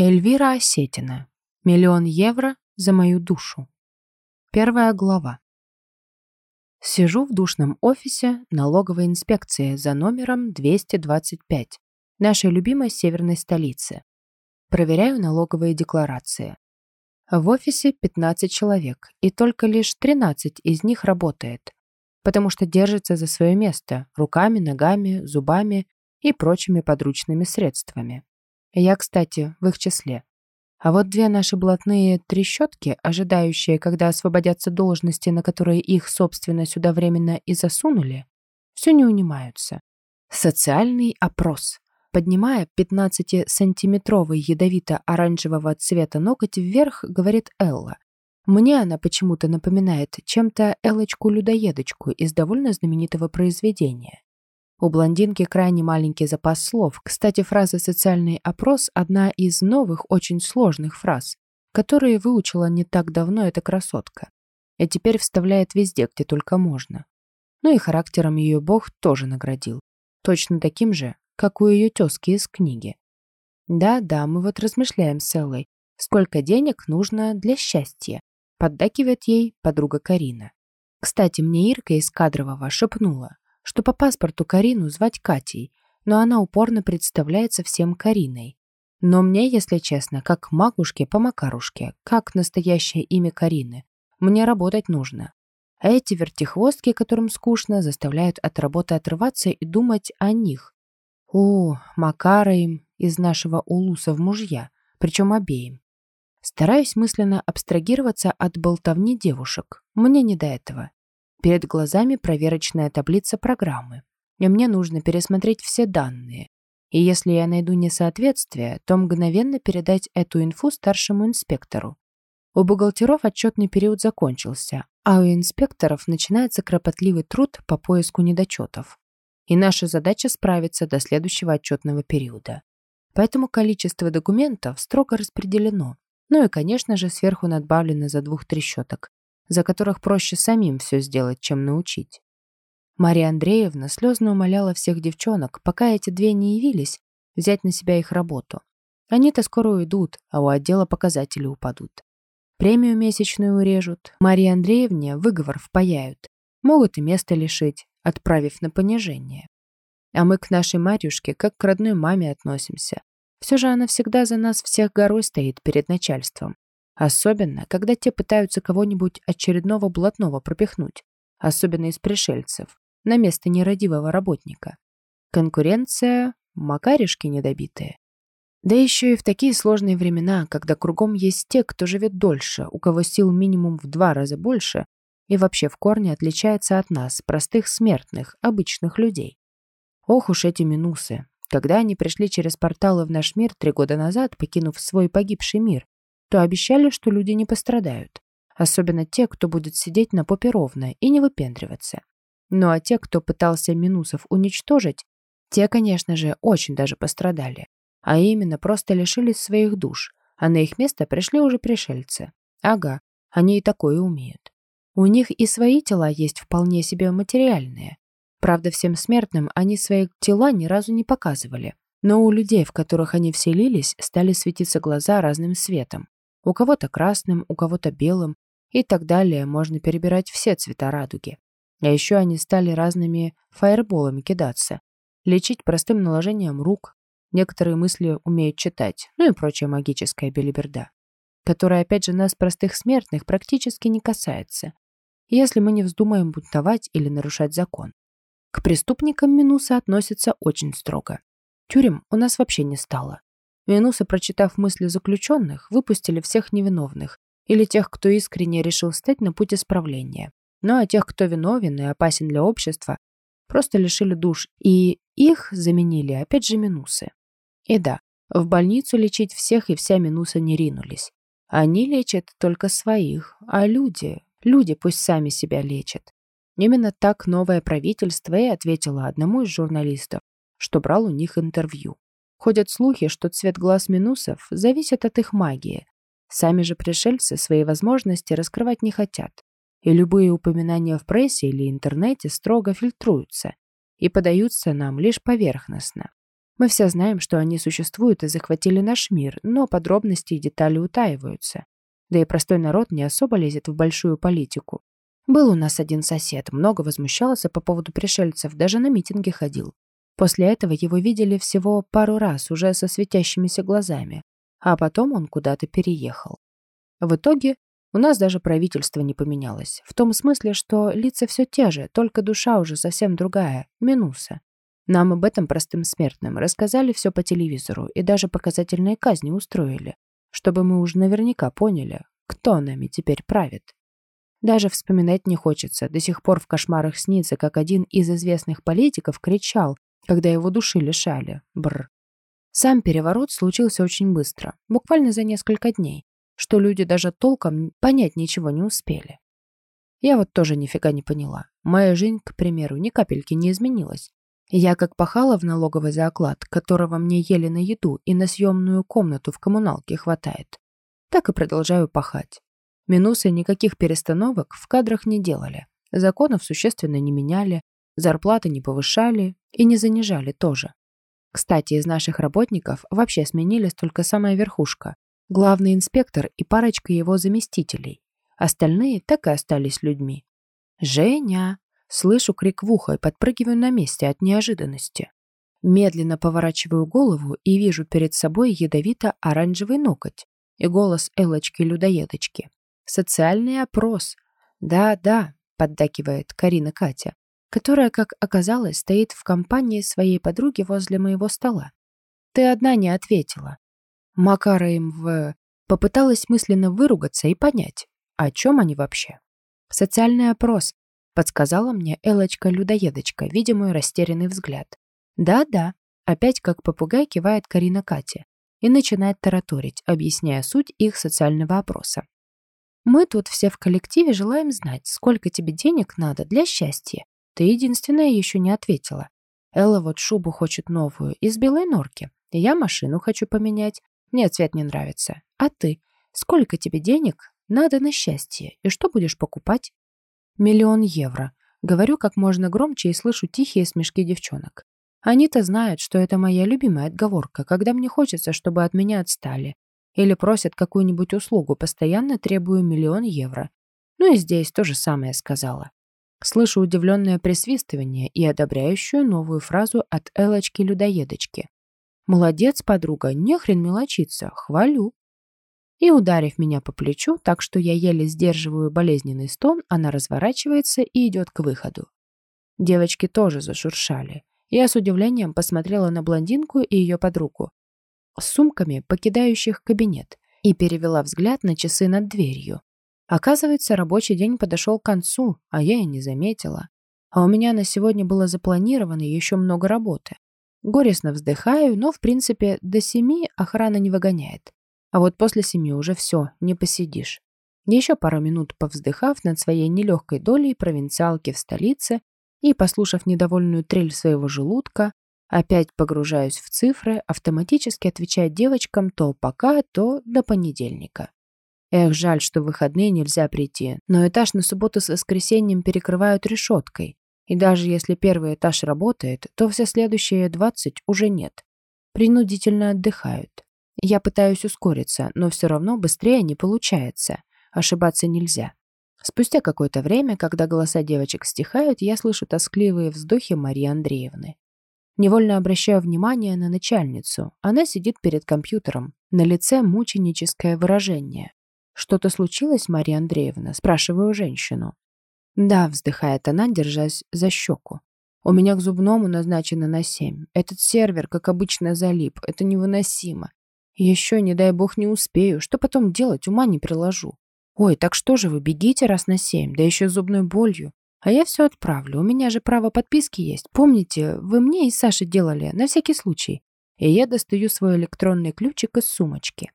Эльвира Осетина. Миллион евро за мою душу. Первая глава. Сижу в душном офисе налоговой инспекции за номером 225 нашей любимой северной столицы. Проверяю налоговые декларации. В офисе 15 человек, и только лишь 13 из них работает, потому что держится за свое место руками, ногами, зубами и прочими подручными средствами. Я, кстати, в их числе. А вот две наши блатные трещотки, ожидающие, когда освободятся должности, на которые их, собственно, сюда временно и засунули, все не унимаются. Социальный опрос. Поднимая 15-сантиметровый ядовито-оранжевого цвета ноготь вверх, говорит Элла. Мне она почему-то напоминает чем-то Элочку-людоедочку из довольно знаменитого произведения. У блондинки крайне маленький запас слов. Кстати, фраза «социальный опрос» — одна из новых, очень сложных фраз, которые выучила не так давно эта красотка. И теперь вставляет везде, где только можно. Ну и характером ее бог тоже наградил. Точно таким же, как у ее тезки из книги. Да-да, мы вот размышляем с Эллой, сколько денег нужно для счастья. Поддакивает ей подруга Карина. Кстати, мне Ирка из кадрового шепнула, что по паспорту Карину звать Катей, но она упорно представляется всем Кариной. Но мне, если честно, как макушке по макарушке, как настоящее имя Карины, мне работать нужно. А эти вертихвостки, которым скучно, заставляют от работы отрываться и думать о них. О, Макара им из нашего улуса в мужья, причем обеим. Стараюсь мысленно абстрагироваться от болтовни девушек. Мне не до этого. Перед глазами проверочная таблица программы. И мне нужно пересмотреть все данные. И если я найду несоответствие, то мгновенно передать эту инфу старшему инспектору. У бухгалтеров отчетный период закончился, а у инспекторов начинается кропотливый труд по поиску недочетов. И наша задача справиться до следующего отчетного периода. Поэтому количество документов строго распределено. Ну и, конечно же, сверху надбавлено за двух трещоток, за которых проще самим все сделать, чем научить. Мария Андреевна слезно умоляла всех девчонок, пока эти две не явились, взять на себя их работу. Они-то скоро уйдут, а у отдела показатели упадут. Премию месячную урежут, Марии Андреевне выговор впаяют, могут и место лишить, отправив на понижение. А мы к нашей Марюшке как к родной маме относимся. Все же она всегда за нас всех горой стоит перед начальством. Особенно, когда те пытаются кого-нибудь очередного блатного пропихнуть, особенно из пришельцев, на место нерадивого работника. Конкуренция – макаришки недобитые. Да еще и в такие сложные времена, когда кругом есть те, кто живет дольше, у кого сил минимум в два раза больше и вообще в корне отличается от нас, простых смертных, обычных людей. Ох уж эти минусы. Когда они пришли через порталы в наш мир три года назад, покинув свой погибший мир, то обещали, что люди не пострадают. Особенно те, кто будет сидеть на попе ровно и не выпендриваться. Ну а те, кто пытался минусов уничтожить, те, конечно же, очень даже пострадали. А именно, просто лишились своих душ, а на их место пришли уже пришельцы. Ага, они и такое умеют. У них и свои тела есть вполне себе материальные. Правда, всем смертным они свои тела ни разу не показывали. Но у людей, в которых они вселились, стали светиться глаза разным светом. У кого-то красным, у кого-то белым и так далее. Можно перебирать все цвета радуги. А еще они стали разными фаерболами кидаться. Лечить простым наложением рук. Некоторые мысли умеют читать. Ну и прочая магическая белиберда. Которая, опять же, нас, простых смертных, практически не касается. Если мы не вздумаем бунтовать или нарушать закон. К преступникам Минуса относятся очень строго. Тюрем у нас вообще не стало. Венусы, прочитав мысли заключенных, выпустили всех невиновных или тех, кто искренне решил стать на путь исправления. Ну а тех, кто виновен и опасен для общества, просто лишили душ, и их заменили опять же минусы. И да, в больницу лечить всех и вся минуса не ринулись. Они лечат только своих, а люди, люди пусть сами себя лечат. Именно так новое правительство и ответило одному из журналистов, что брал у них интервью. Ходят слухи, что цвет глаз минусов зависит от их магии. Сами же пришельцы свои возможности раскрывать не хотят. И любые упоминания в прессе или интернете строго фильтруются и подаются нам лишь поверхностно. Мы все знаем, что они существуют и захватили наш мир, но подробности и детали утаиваются. Да и простой народ не особо лезет в большую политику. Был у нас один сосед, много возмущался по поводу пришельцев, даже на митинги ходил. После этого его видели всего пару раз, уже со светящимися глазами, а потом он куда-то переехал. В итоге у нас даже правительство не поменялось, в том смысле, что лица все те же, только душа уже совсем другая, минуса. Нам об этом простым смертным рассказали все по телевизору и даже показательные казни устроили, чтобы мы уже наверняка поняли, кто нами теперь правит. Даже вспоминать не хочется. До сих пор в кошмарах снится, как один из известных политиков кричал, когда его души лишали. Бр. Сам переворот случился очень быстро, буквально за несколько дней, что люди даже толком понять ничего не успели. Я вот тоже нифига не поняла. Моя жизнь, к примеру, ни капельки не изменилась. Я как пахала в налоговый за оклад, которого мне еле на еду и на съемную комнату в коммуналке хватает, так и продолжаю пахать. Минусы никаких перестановок в кадрах не делали. Законов существенно не меняли, зарплаты не повышали и не занижали тоже. Кстати, из наших работников вообще сменились только самая верхушка, главный инспектор и парочка его заместителей. Остальные так и остались людьми. «Женя!» Слышу крик в ухо и подпрыгиваю на месте от неожиданности. Медленно поворачиваю голову и вижу перед собой ядовито-оранжевый ноготь и голос Элочки-людоедочки. Социальный опрос. Да-да, поддакивает Карина Катя, которая, как оказалось, стоит в компании своей подруги возле моего стола. Ты одна не ответила. Макара им в... Попыталась мысленно выругаться и понять, о чем они вообще. Социальный опрос, подсказала мне Элочка-людоедочка, видя мой растерянный взгляд. Да-да, опять как попугай кивает Карина Катя и начинает тараторить, объясняя суть их социального опроса. Мы тут все в коллективе желаем знать, сколько тебе денег надо для счастья. Ты единственная еще не ответила. Элла вот шубу хочет новую, из белой норки. Я машину хочу поменять. Мне цвет не нравится. А ты? Сколько тебе денег надо на счастье? И что будешь покупать? Миллион евро. Говорю как можно громче и слышу тихие смешки девчонок. Они-то знают, что это моя любимая отговорка, когда мне хочется, чтобы от меня отстали. Или просят какую-нибудь услугу, постоянно требую миллион евро. Ну и здесь то же самое сказала. Слышу удивленное присвистывание и одобряющую новую фразу от Элочки-людоедочки. «Молодец, подруга, не хрен мелочиться, хвалю». И, ударив меня по плечу, так что я еле сдерживаю болезненный стон, она разворачивается и идет к выходу. Девочки тоже зашуршали. Я с удивлением посмотрела на блондинку и ее подругу с сумками, покидающих кабинет, и перевела взгляд на часы над дверью. Оказывается, рабочий день подошел к концу, а я и не заметила. А у меня на сегодня было запланировано еще много работы. Горестно вздыхаю, но, в принципе, до семи охрана не выгоняет. А вот после семи уже все, не посидишь. Еще пару минут повздыхав над своей нелегкой долей провинциалки в столице и послушав недовольную трель своего желудка, Опять погружаюсь в цифры, автоматически отвечая девочкам то пока, то до понедельника. Эх, жаль, что в выходные нельзя прийти, но этаж на субботу с воскресеньем перекрывают решеткой. И даже если первый этаж работает, то все следующие 20 уже нет. Принудительно отдыхают. Я пытаюсь ускориться, но все равно быстрее не получается. Ошибаться нельзя. Спустя какое-то время, когда голоса девочек стихают, я слышу тоскливые вздохи Марии Андреевны. Невольно обращаю внимание на начальницу. Она сидит перед компьютером. На лице мученическое выражение. «Что-то случилось, Мария Андреевна?» Спрашиваю женщину. «Да», вздыхает она, держась за щеку. «У меня к зубному назначено на семь. Этот сервер, как обычно, залип. Это невыносимо. Еще, не дай бог, не успею. Что потом делать, ума не приложу. Ой, так что же вы, бегите раз на семь, да еще зубной болью. А я все отправлю. У меня же право подписки есть. Помните, вы мне и Саше делали, на всякий случай. И я достаю свой электронный ключик из сумочки.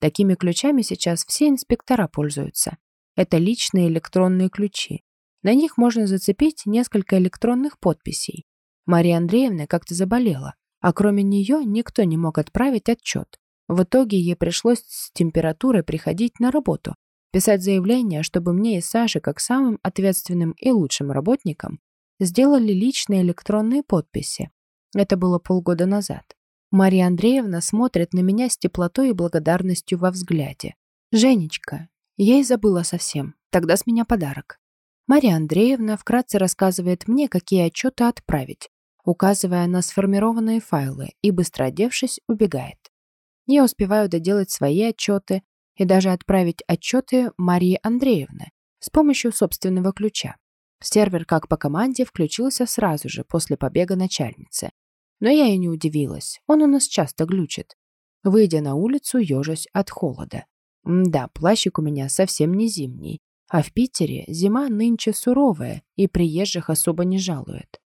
Такими ключами сейчас все инспектора пользуются. Это личные электронные ключи. На них можно зацепить несколько электронных подписей. Мария Андреевна как-то заболела, а кроме нее никто не мог отправить отчет. В итоге ей пришлось с температурой приходить на работу, писать заявление, чтобы мне и Саше, как самым ответственным и лучшим работникам, сделали личные электронные подписи. Это было полгода назад. Мария Андреевна смотрит на меня с теплотой и благодарностью во взгляде. «Женечка, я и забыла совсем. Тогда с меня подарок». Мария Андреевна вкратце рассказывает мне, какие отчеты отправить, указывая на сформированные файлы, и, быстро одевшись, убегает. Я успеваю доделать свои отчеты и даже отправить отчеты Марии Андреевны с помощью собственного ключа. Сервер, как по команде, включился сразу же после побега начальницы. Но я и не удивилась, он у нас часто глючит. Выйдя на улицу, ежась от холода. Да, плащик у меня совсем не зимний, а в Питере зима нынче суровая и приезжих особо не жалует.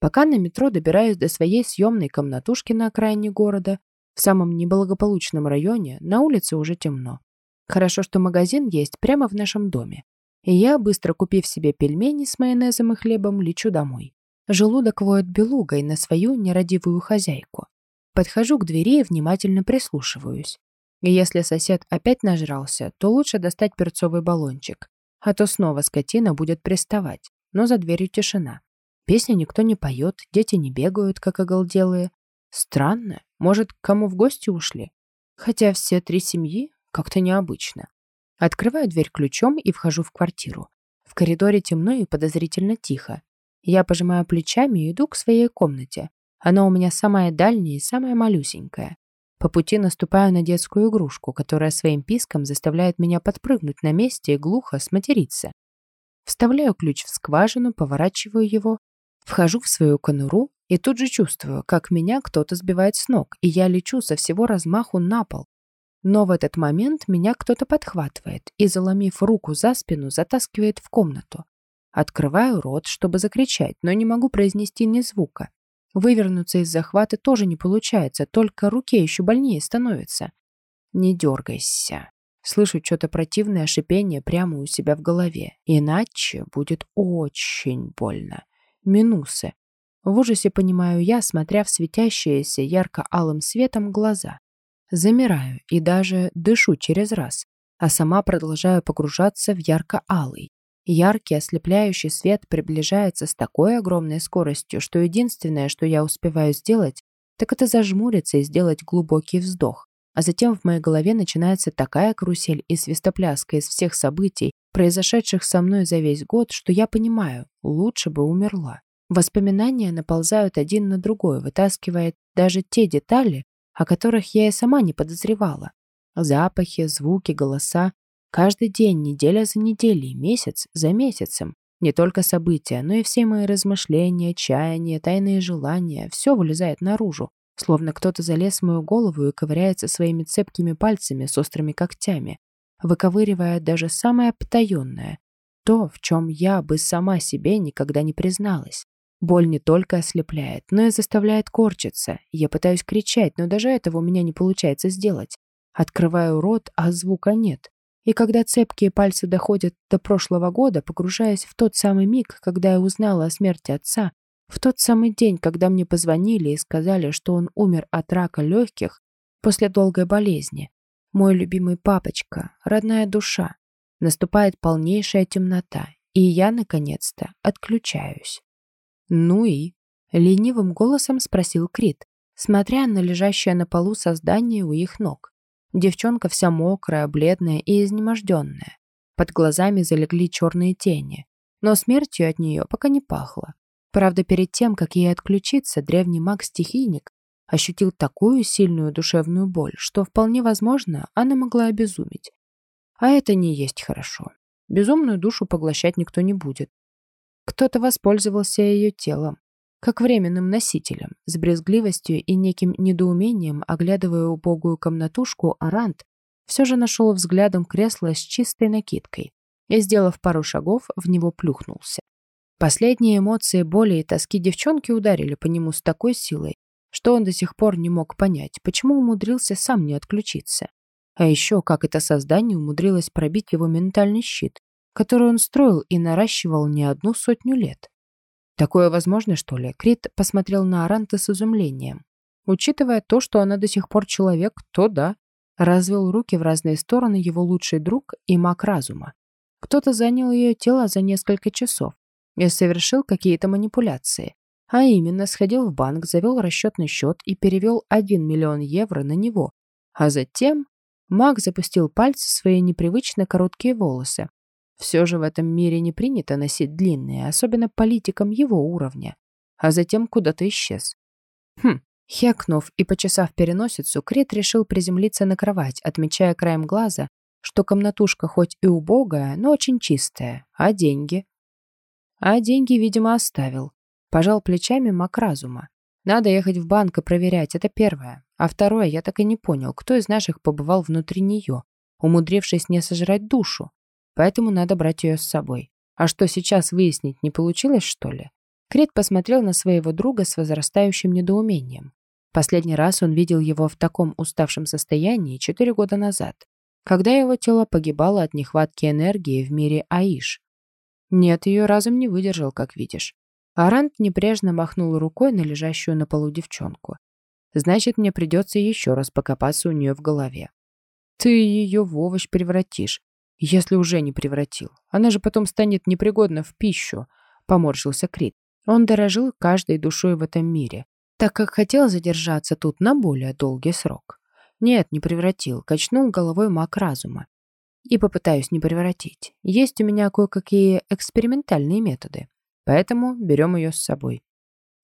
Пока на метро добираюсь до своей съемной комнатушки на окраине города, в самом неблагополучном районе, на улице уже темно. Хорошо, что магазин есть прямо в нашем доме. И я, быстро купив себе пельмени с майонезом и хлебом, лечу домой. Желудок воет белугой на свою нерадивую хозяйку. Подхожу к двери и внимательно прислушиваюсь. Если сосед опять нажрался, то лучше достать перцовый баллончик, а то снова скотина будет приставать. Но за дверью тишина. Песни никто не поет, дети не бегают, как оголделые. Странно, может, кому в гости ушли? Хотя все три семьи как-то необычно. Открываю дверь ключом и вхожу в квартиру. В коридоре темно и подозрительно тихо. Я пожимаю плечами и иду к своей комнате. Она у меня самая дальняя и самая малюсенькая. По пути наступаю на детскую игрушку, которая своим писком заставляет меня подпрыгнуть на месте и глухо сматериться. Вставляю ключ в скважину, поворачиваю его, вхожу в свою конуру и тут же чувствую, как меня кто-то сбивает с ног, и я лечу со всего размаху на пол. Но в этот момент меня кто-то подхватывает и, заломив руку за спину, затаскивает в комнату. Открываю рот, чтобы закричать, но не могу произнести ни звука. Вывернуться из захвата тоже не получается, только руке еще больнее становится. Не дергайся. Слышу что-то противное шипение прямо у себя в голове. Иначе будет очень больно. Минусы. В ужасе понимаю я, смотря в светящиеся ярко-алым светом глаза. Замираю и даже дышу через раз, а сама продолжаю погружаться в ярко-алый. Яркий, ослепляющий свет приближается с такой огромной скоростью, что единственное, что я успеваю сделать, так это зажмуриться и сделать глубокий вздох. А затем в моей голове начинается такая карусель и свистопляска из всех событий, произошедших со мной за весь год, что я понимаю, лучше бы умерла. Воспоминания наползают один на другой, вытаскивая даже те детали, о которых я и сама не подозревала. Запахи, звуки, голоса, Каждый день, неделя за неделей, месяц за месяцем. Не только события, но и все мои размышления, чаяния, тайные желания – все вылезает наружу, словно кто-то залез в мою голову и ковыряется своими цепкими пальцами с острыми когтями, выковыривая даже самое потаенное, то, в чем я бы сама себе никогда не призналась. Боль не только ослепляет, но и заставляет корчиться. Я пытаюсь кричать, но даже этого у меня не получается сделать. Открываю рот, а звука нет. И когда цепкие пальцы доходят до прошлого года, погружаясь в тот самый миг, когда я узнала о смерти отца, в тот самый день, когда мне позвонили и сказали, что он умер от рака легких после долгой болезни, мой любимый папочка, родная душа, наступает полнейшая темнота, и я, наконец-то, отключаюсь. «Ну и?» — ленивым голосом спросил Крит, смотря на лежащее на полу создание у их ног. Девчонка вся мокрая, бледная и изнеможденная. Под глазами залегли черные тени. Но смертью от нее пока не пахло. Правда, перед тем, как ей отключиться, древний маг-стихийник ощутил такую сильную душевную боль, что вполне возможно, она могла обезуметь. А это не есть хорошо. Безумную душу поглощать никто не будет. Кто-то воспользовался ее телом, как временным носителем. С брезгливостью и неким недоумением, оглядывая убогую комнатушку, Арант все же нашел взглядом кресло с чистой накидкой и, сделав пару шагов, в него плюхнулся. Последние эмоции боли и тоски девчонки ударили по нему с такой силой, что он до сих пор не мог понять, почему умудрился сам не отключиться. А еще, как это создание умудрилось пробить его ментальный щит, который он строил и наращивал не одну сотню лет. Такое возможно, что ли? Крит посмотрел на Аранта с изумлением. Учитывая то, что она до сих пор человек, то да. Развел руки в разные стороны его лучший друг и маг разума. Кто-то занял ее тело за несколько часов и совершил какие-то манипуляции. А именно, сходил в банк, завел расчетный счет и перевел 1 миллион евро на него. А затем маг запустил пальцы в свои непривычно короткие волосы. Все же в этом мире не принято носить длинные, особенно политикам его уровня. А затем куда-то исчез. Хм, хекнув и почесав переносицу, Крет решил приземлиться на кровать, отмечая краем глаза, что комнатушка хоть и убогая, но очень чистая. А деньги? А деньги, видимо, оставил. Пожал плечами маг разума. Надо ехать в банк и проверять, это первое. А второе, я так и не понял, кто из наших побывал внутри нее, умудрившись не сожрать душу. Поэтому надо брать ее с собой. А что сейчас выяснить не получилось, что ли? Крит посмотрел на своего друга с возрастающим недоумением. Последний раз он видел его в таком уставшем состоянии четыре года назад, когда его тело погибало от нехватки энергии в мире Аиш. Нет, ее разум не выдержал, как видишь. Арант небрежно махнул рукой на лежащую на полу девчонку. Значит, мне придется еще раз покопаться у нее в голове. Ты ее в овощ превратишь, если уже не превратил. Она же потом станет непригодна в пищу, поморщился Крит. Он дорожил каждой душой в этом мире, так как хотел задержаться тут на более долгий срок. Нет, не превратил, качнул головой маг разума. И попытаюсь не превратить. Есть у меня кое-какие экспериментальные методы. Поэтому берем ее с собой.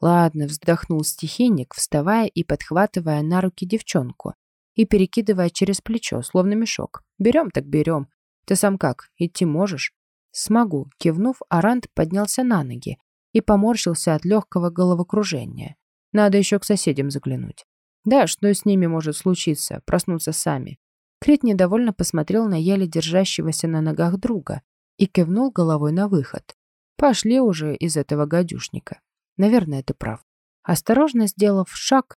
Ладно, вздохнул стихийник, вставая и подхватывая на руки девчонку и перекидывая через плечо, словно мешок. Берем так берем. Ты сам как, идти можешь? Смогу. Кивнув, Арант поднялся на ноги и поморщился от легкого головокружения. Надо еще к соседям заглянуть. Да, что с ними может случиться, проснуться сами. Крит недовольно посмотрел на еле держащегося на ногах друга и кивнул головой на выход. Пошли уже из этого гадюшника. Наверное, ты прав. Осторожно сделав шаг,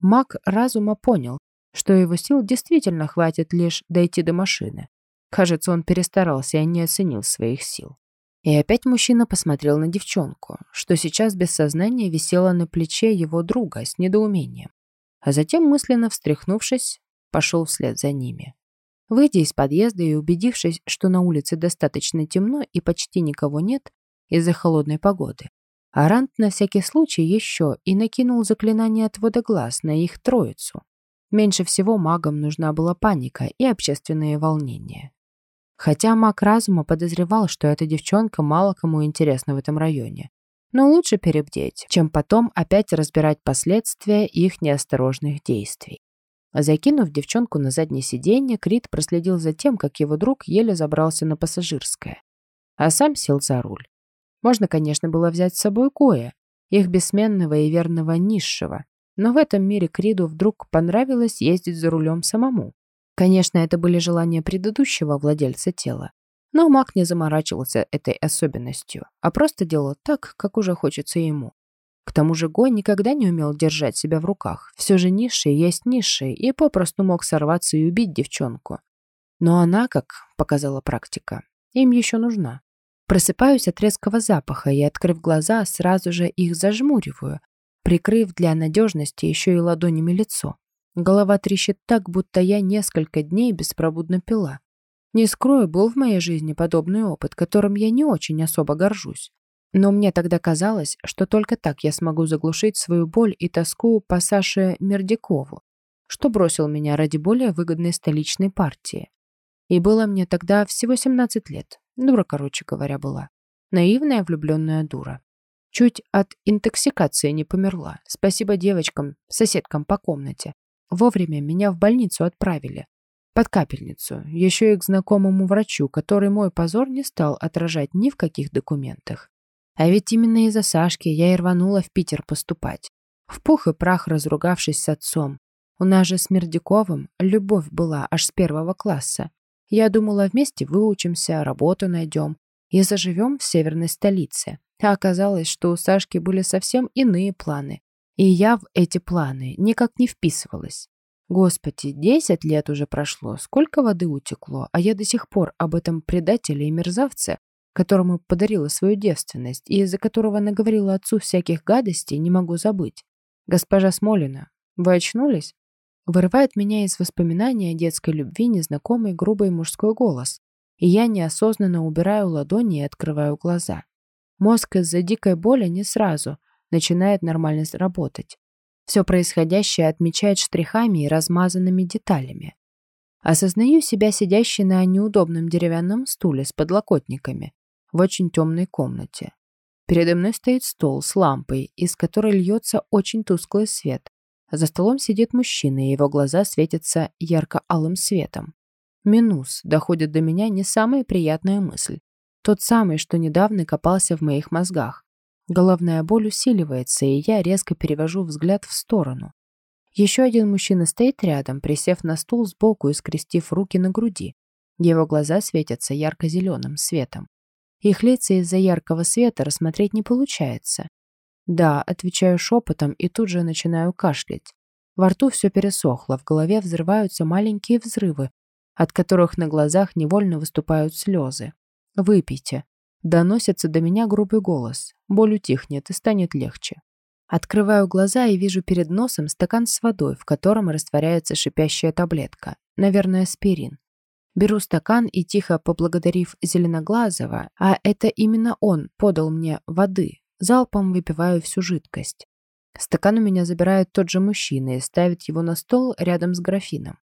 маг разума понял, что его сил действительно хватит лишь дойти до машины. Кажется, он перестарался и не оценил своих сил. И опять мужчина посмотрел на девчонку, что сейчас без сознания висела на плече его друга с недоумением. А затем, мысленно встряхнувшись, пошел вслед за ними. Выйдя из подъезда и убедившись, что на улице достаточно темно и почти никого нет, из-за холодной погоды. Арант на всякий случай еще и накинул заклинание отвода глаз на их троицу. Меньше всего магам нужна была паника и общественные волнения. Хотя маг разума подозревал, что эта девчонка мало кому интересна в этом районе. Но лучше перебдеть, чем потом опять разбирать последствия их неосторожных действий. Закинув девчонку на заднее сиденье, Крит проследил за тем, как его друг еле забрался на пассажирское, а сам сел за руль. Можно, конечно, было взять с собой Коя, их бессменного и верного низшего, но в этом мире Криду вдруг понравилось ездить за рулем самому. Конечно, это были желания предыдущего владельца тела, но маг не заморачивался этой особенностью, а просто делал так, как уже хочется ему. К тому же Гой никогда не умел держать себя в руках. Все же низший есть низший, и попросту мог сорваться и убить девчонку. Но она, как показала практика, им еще нужна. Просыпаюсь от резкого запаха и, открыв глаза, сразу же их зажмуриваю, прикрыв для надежности еще и ладонями лицо. Голова трещит так, будто я несколько дней беспробудно пила. Не скрою, был в моей жизни подобный опыт, которым я не очень особо горжусь. Но мне тогда казалось, что только так я смогу заглушить свою боль и тоску по Саше Мердякову, что бросил меня ради более выгодной столичной партии. И было мне тогда всего 17 лет. Дура, короче говоря, была. Наивная влюбленная дура. Чуть от интоксикации не померла. Спасибо девочкам, соседкам по комнате. Вовремя меня в больницу отправили. Под капельницу. Еще и к знакомому врачу, который мой позор не стал отражать ни в каких документах. А ведь именно из-за Сашки я и рванула в Питер поступать. В пух и прах разругавшись с отцом. У нас же с Мердяковым любовь была аж с первого класса. Я думала, вместе выучимся, работу найдем и заживем в северной столице. А оказалось, что у Сашки были совсем иные планы. И я в эти планы никак не вписывалась. Господи, десять лет уже прошло, сколько воды утекло, а я до сих пор об этом предателе и мерзавце, которому подарила свою девственность и из-за которого наговорила отцу всяких гадостей, не могу забыть. Госпожа Смолина, вы очнулись? Вырывает меня из воспоминания о детской любви незнакомый грубый мужской голос, и я неосознанно убираю ладони и открываю глаза. Мозг из-за дикой боли не сразу, начинает нормально работать. Все происходящее отмечает штрихами и размазанными деталями. Осознаю себя сидящей на неудобном деревянном стуле с подлокотниками в очень темной комнате. Передо мной стоит стол с лампой, из которой льется очень тусклый свет. За столом сидит мужчина, и его глаза светятся ярко-алым светом. Минус доходит до меня не самая приятная мысль. Тот самый, что недавно копался в моих мозгах. Головная боль усиливается, и я резко перевожу взгляд в сторону. Еще один мужчина стоит рядом, присев на стул сбоку и скрестив руки на груди. Его глаза светятся ярко-зеленым светом. Их лица из-за яркого света рассмотреть не получается. «Да», — отвечаю шепотом и тут же начинаю кашлять. Во рту все пересохло, в голове взрываются маленькие взрывы, от которых на глазах невольно выступают слезы. «Выпейте», Доносится до меня грубый голос. Боль утихнет и станет легче. Открываю глаза и вижу перед носом стакан с водой, в котором растворяется шипящая таблетка. Наверное, аспирин. Беру стакан и, тихо поблагодарив Зеленоглазого, а это именно он подал мне воды, залпом выпиваю всю жидкость. Стакан у меня забирает тот же мужчина и ставит его на стол рядом с графином.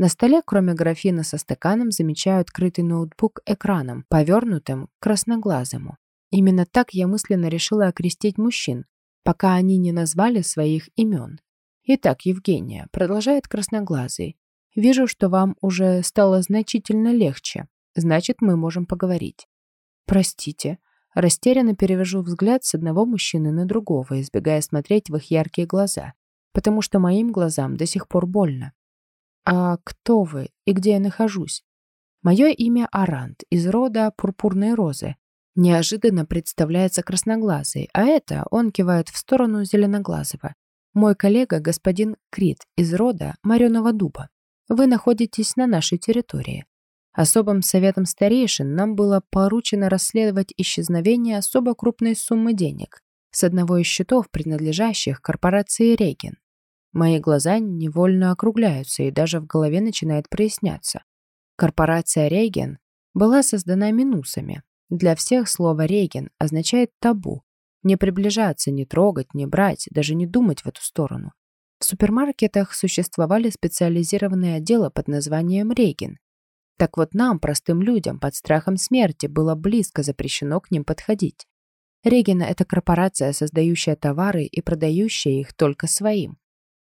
На столе, кроме графина со стаканом, замечаю открытый ноутбук экраном, повернутым к красноглазому. Именно так я мысленно решила окрестить мужчин, пока они не назвали своих имен. Итак, Евгения, продолжает красноглазый. Вижу, что вам уже стало значительно легче. Значит, мы можем поговорить. Простите. Растерянно перевожу взгляд с одного мужчины на другого, избегая смотреть в их яркие глаза, потому что моим глазам до сих пор больно. «А кто вы и где я нахожусь?» «Мое имя Арант, из рода Пурпурной Розы». Неожиданно представляется красноглазый, а это он кивает в сторону зеленоглазого. Мой коллега господин Крит из рода Мареного Дуба. Вы находитесь на нашей территории. Особым советом старейшин нам было поручено расследовать исчезновение особо крупной суммы денег с одного из счетов, принадлежащих корпорации Реген. Мои глаза невольно округляются и даже в голове начинает проясняться. Корпорация Реген была создана минусами. Для всех слово «реген» означает табу. Не приближаться, не трогать, не брать, даже не думать в эту сторону. В супермаркетах существовали специализированные отделы под названием «реген». Так вот нам, простым людям, под страхом смерти было близко запрещено к ним подходить. Регина – это корпорация, создающая товары и продающая их только своим.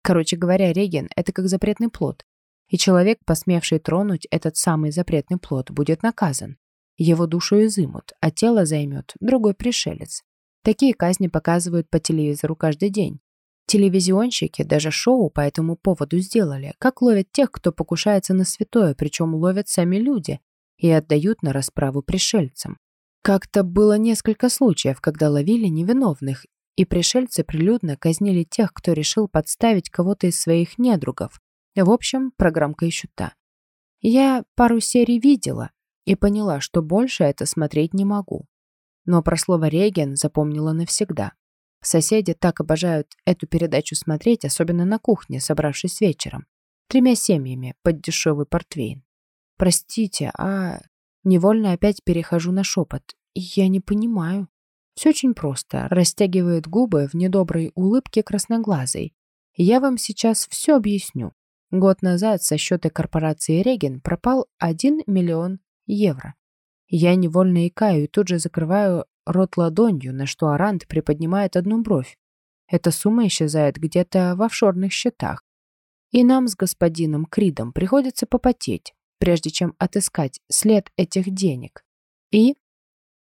Короче говоря, реген – это как запретный плод. И человек, посмевший тронуть этот самый запретный плод, будет наказан. Его душу изымут, а тело займет другой пришелец. Такие казни показывают по телевизору каждый день. Телевизионщики даже шоу по этому поводу сделали, как ловят тех, кто покушается на святое, причем ловят сами люди и отдают на расправу пришельцам. Как-то было несколько случаев, когда ловили невиновных и пришельцы прилюдно казнили тех, кто решил подставить кого-то из своих недругов. В общем, программка еще та. Я пару серий видела и поняла, что больше это смотреть не могу. Но про слово «реген» запомнила навсегда. Соседи так обожают эту передачу смотреть, особенно на кухне, собравшись вечером. Тремя семьями под дешевый портвейн. Простите, а... Невольно опять перехожу на шепот. Я не понимаю. Все очень просто. Растягивает губы в недоброй улыбке красноглазой. Я вам сейчас все объясню. Год назад со счета корпорации Реген пропал 1 миллион евро. Я невольно икаю и тут же закрываю рот ладонью, на что Арант приподнимает одну бровь. Эта сумма исчезает где-то в офшорных счетах. И нам с господином Кридом приходится попотеть, прежде чем отыскать след этих денег. И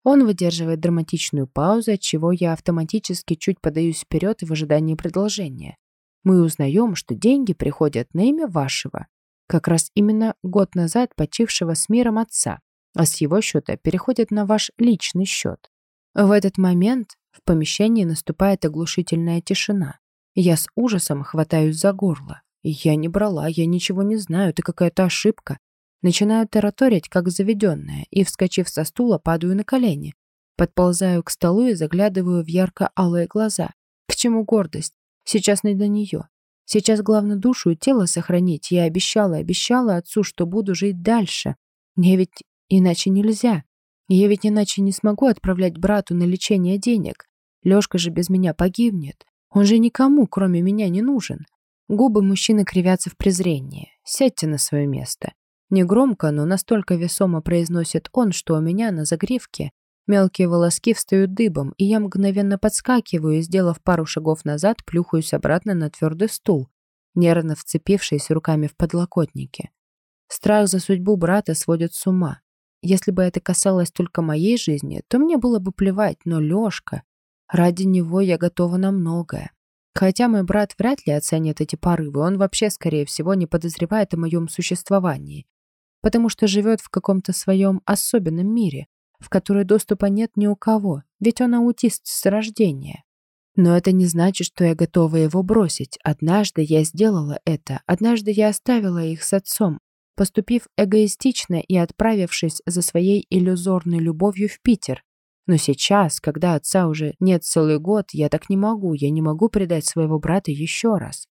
он выдерживает драматичную паузу, от чего я автоматически чуть подаюсь вперед в ожидании продолжения. Мы узнаем, что деньги приходят на имя вашего, как раз именно год назад почившего с миром отца, а с его счета переходят на ваш личный счет. В этот момент в помещении наступает оглушительная тишина. Я с ужасом хватаюсь за горло. Я не брала, я ничего не знаю, это какая-то ошибка. Начинаю тараторить, как заведенная, и, вскочив со стула, падаю на колени. Подползаю к столу и заглядываю в ярко-алые глаза. К чему гордость? Сейчас не до нее. Сейчас главное душу и тело сохранить. Я обещала, обещала отцу, что буду жить дальше. Мне ведь иначе нельзя. Я ведь иначе не смогу отправлять брату на лечение денег. Лёшка же без меня погибнет. Он же никому, кроме меня, не нужен. Губы мужчины кривятся в презрении. Сядьте на свое место. Негромко, но настолько весомо произносит он, что у меня на загривке мелкие волоски встают дыбом, и я мгновенно подскакиваю и, сделав пару шагов назад, плюхаюсь обратно на твердый стул, нервно вцепившись руками в подлокотники. Страх за судьбу брата сводит с ума. Если бы это касалось только моей жизни, то мне было бы плевать, но Лёшка... Ради него я готова на многое. Хотя мой брат вряд ли оценит эти порывы, он вообще, скорее всего, не подозревает о моем существовании потому что живет в каком-то своем особенном мире, в который доступа нет ни у кого, ведь он аутист с рождения. Но это не значит, что я готова его бросить. Однажды я сделала это, однажды я оставила их с отцом, поступив эгоистично и отправившись за своей иллюзорной любовью в Питер. Но сейчас, когда отца уже нет целый год, я так не могу, я не могу предать своего брата еще раз.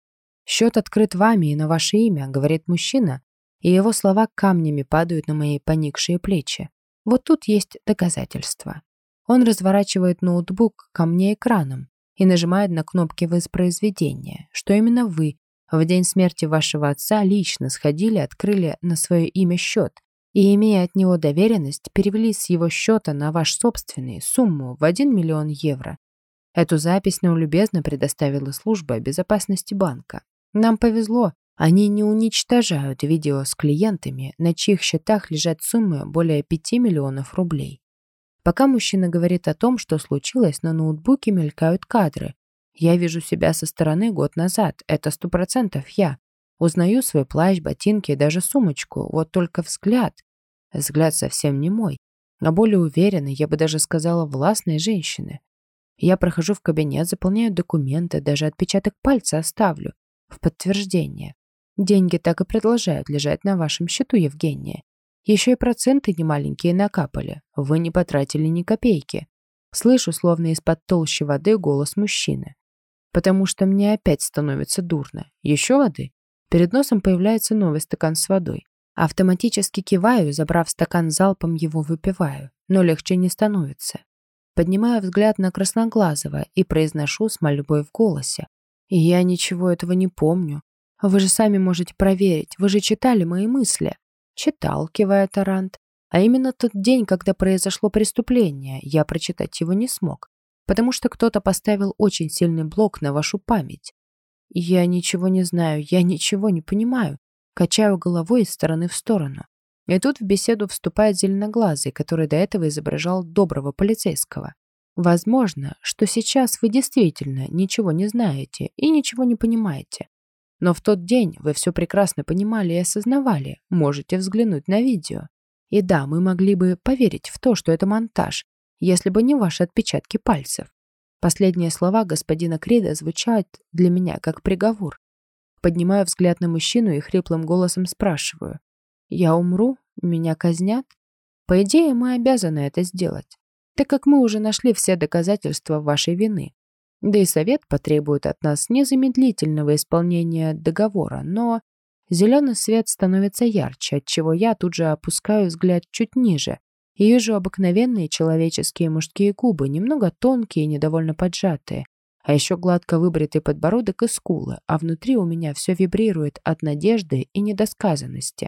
«Счет открыт вами и на ваше имя», — говорит мужчина, и его слова камнями падают на мои поникшие плечи. Вот тут есть доказательства. Он разворачивает ноутбук ко мне экраном и нажимает на кнопки воспроизведения, что именно вы в день смерти вашего отца лично сходили, открыли на свое имя счет и, имея от него доверенность, перевели с его счета на ваш собственный сумму в 1 миллион евро. Эту запись нам любезно предоставила служба безопасности банка. Нам повезло, они не уничтожают видео с клиентами, на чьих счетах лежат суммы более 5 миллионов рублей. Пока мужчина говорит о том, что случилось, на ноутбуке мелькают кадры. Я вижу себя со стороны год назад. Это сто процентов я. Узнаю свой плащ, ботинки даже сумочку. Вот только взгляд. Взгляд совсем не мой. А более уверенный, я бы даже сказала, властной женщины. Я прохожу в кабинет, заполняю документы, даже отпечаток пальца оставлю в подтверждение. Деньги так и продолжают лежать на вашем счету, Евгения. Еще и проценты немаленькие накапали. Вы не потратили ни копейки. Слышу, словно из-под толщи воды, голос мужчины. Потому что мне опять становится дурно. Еще воды? Перед носом появляется новый стакан с водой. Автоматически киваю, забрав стакан залпом, его выпиваю. Но легче не становится. Поднимаю взгляд на Красноглазого и произношу с мольбой в голосе. я ничего этого не помню. Вы же сами можете проверить, вы же читали мои мысли. Читал, кивает Тарант. А именно тот день, когда произошло преступление, я прочитать его не смог, потому что кто-то поставил очень сильный блок на вашу память. Я ничего не знаю, я ничего не понимаю. Качаю головой из стороны в сторону. И тут в беседу вступает зеленоглазый, который до этого изображал доброго полицейского. Возможно, что сейчас вы действительно ничего не знаете и ничего не понимаете. Но в тот день вы все прекрасно понимали и осознавали, можете взглянуть на видео. И да, мы могли бы поверить в то, что это монтаж, если бы не ваши отпечатки пальцев. Последние слова господина Крида звучат для меня как приговор. Поднимаю взгляд на мужчину и хриплым голосом спрашиваю. «Я умру? Меня казнят?» По идее, мы обязаны это сделать, так как мы уже нашли все доказательства вашей вины. Да и совет потребует от нас незамедлительного исполнения договора, но зеленый свет становится ярче, отчего я тут же опускаю взгляд чуть ниже и вижу обыкновенные человеческие мужские губы, немного тонкие и недовольно поджатые, а еще гладко выбритый подбородок и скулы, а внутри у меня все вибрирует от надежды и недосказанности.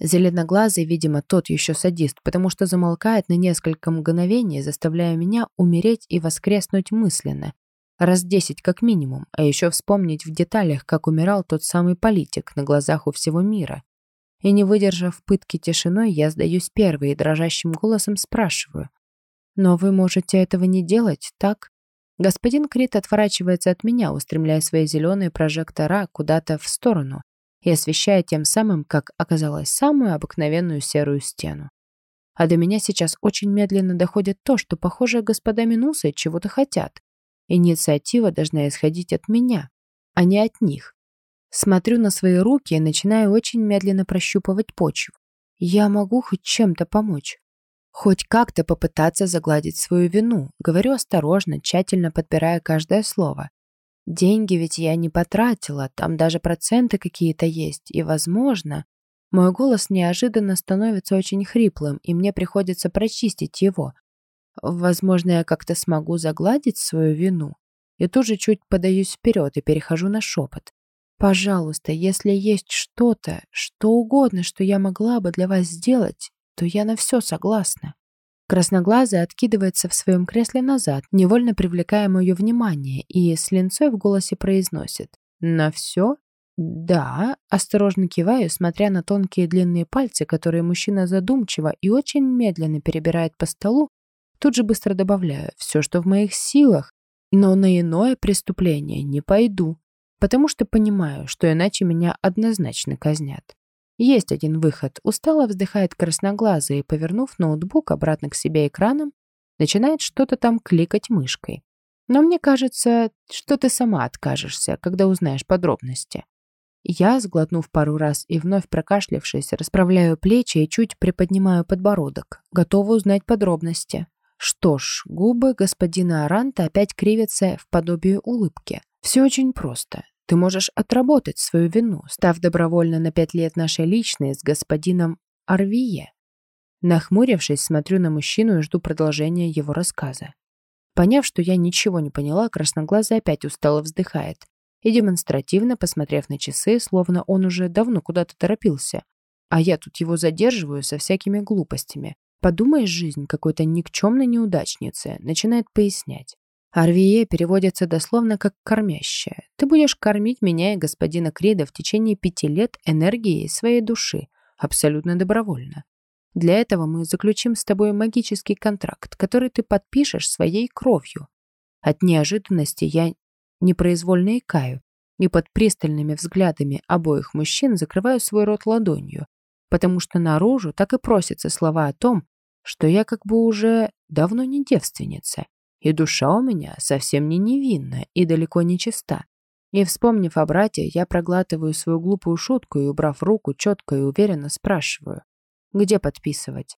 Зеленоглазый, видимо, тот еще садист, потому что замолкает на несколько мгновений, заставляя меня умереть и воскреснуть мысленно, Раз десять как минимум, а еще вспомнить в деталях, как умирал тот самый политик на глазах у всего мира. И не выдержав пытки тишиной, я сдаюсь первой и дрожащим голосом спрашиваю. «Но вы можете этого не делать, так?» Господин Крит отворачивается от меня, устремляя свои зеленые прожектора куда-то в сторону и освещая тем самым, как оказалось, самую обыкновенную серую стену. А до меня сейчас очень медленно доходит то, что, похоже, господа Минусы чего-то хотят. Инициатива должна исходить от меня, а не от них. Смотрю на свои руки и начинаю очень медленно прощупывать почву. Я могу хоть чем-то помочь. Хоть как-то попытаться загладить свою вину. Говорю осторожно, тщательно подбирая каждое слово. Деньги ведь я не потратила, там даже проценты какие-то есть, и, возможно, мой голос неожиданно становится очень хриплым, и мне приходится прочистить его, Возможно, я как-то смогу загладить свою вину. Я тоже чуть подаюсь вперед и перехожу на шепот. Пожалуйста, если есть что-то, что угодно, что я могла бы для вас сделать, то я на все согласна. Красноглазая откидывается в своем кресле назад, невольно привлекая мое внимание, и с линцой в голосе произносит «На все?» «Да», осторожно киваю, смотря на тонкие длинные пальцы, которые мужчина задумчиво и очень медленно перебирает по столу, тут же быстро добавляю «все, что в моих силах», но на иное преступление не пойду, потому что понимаю, что иначе меня однозначно казнят. Есть один выход. Устало вздыхает красноглазый и, повернув ноутбук обратно к себе экраном, начинает что-то там кликать мышкой. Но мне кажется, что ты сама откажешься, когда узнаешь подробности. Я, сглотнув пару раз и вновь прокашлявшись, расправляю плечи и чуть приподнимаю подбородок, готова узнать подробности. Что ж, губы господина Аранта опять кривятся в подобие улыбки. Все очень просто. Ты можешь отработать свою вину, став добровольно на пять лет нашей личной с господином Арвие. Нахмурившись, смотрю на мужчину и жду продолжения его рассказа. Поняв, что я ничего не поняла, красноглазый опять устало вздыхает и, демонстративно посмотрев на часы, словно он уже давно куда-то торопился, а я тут его задерживаю со всякими глупостями. Подумаешь, жизнь какой-то никчемной неудачницы, начинает пояснять. Арвие переводится дословно как «кормящая». Ты будешь кормить меня и господина Крида в течение пяти лет энергией своей души, абсолютно добровольно. Для этого мы заключим с тобой магический контракт, который ты подпишешь своей кровью. От неожиданности я непроизвольно икаю и под пристальными взглядами обоих мужчин закрываю свой рот ладонью, потому что наружу так и просятся слова о том, что я как бы уже давно не девственница, и душа у меня совсем не невинна и далеко не чиста. И, вспомнив о брате, я проглатываю свою глупую шутку и, убрав руку, четко и уверенно спрашиваю, где подписывать.